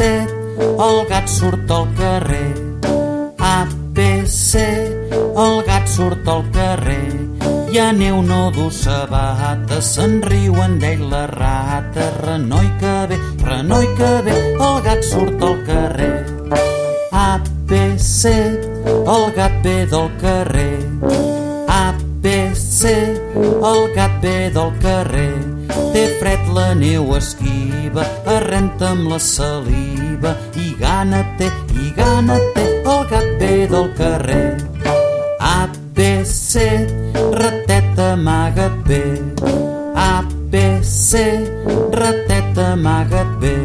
el gat surt al carrer. A, B, C, el gat surt al carrer. Hi ha neu, no du sabata, se'n riuen d'ell la rata. Renoi que bé, renoi que bé, el gat surt al carrer. A, B, C, el gat ve del carrer. A, B, C, el gat ve del carrer. Té fred la neu esquiva, arrenta amb la saliva i gana té, i gana té, el gat ve del carrer. A, B, C, rateta, amaga't bé. A, B, C, rateta, amaga't bé.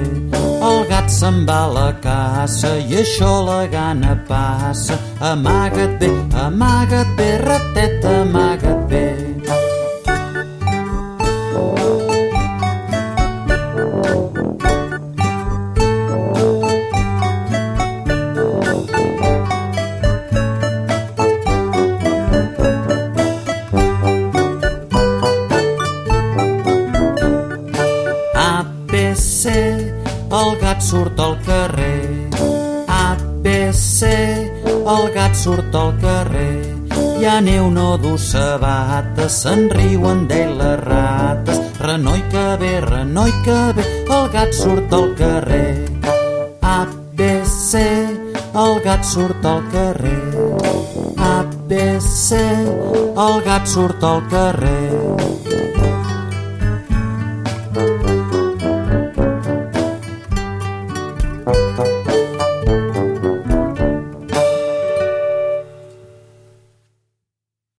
El gat se'n va a la caça i això la gana passa. Amaga't bé, amaga't bé, rateta, amaga't el gat surt al carrer. A, B, C, el gat surt al carrer. Hi ha neu, no du sabata, se'n riuen d'ell les rates. Renoi que bé, renoi que bé, el gat surt al carrer. A, B, C, el gat surt al carrer. A, B, C, el gat surt al carrer.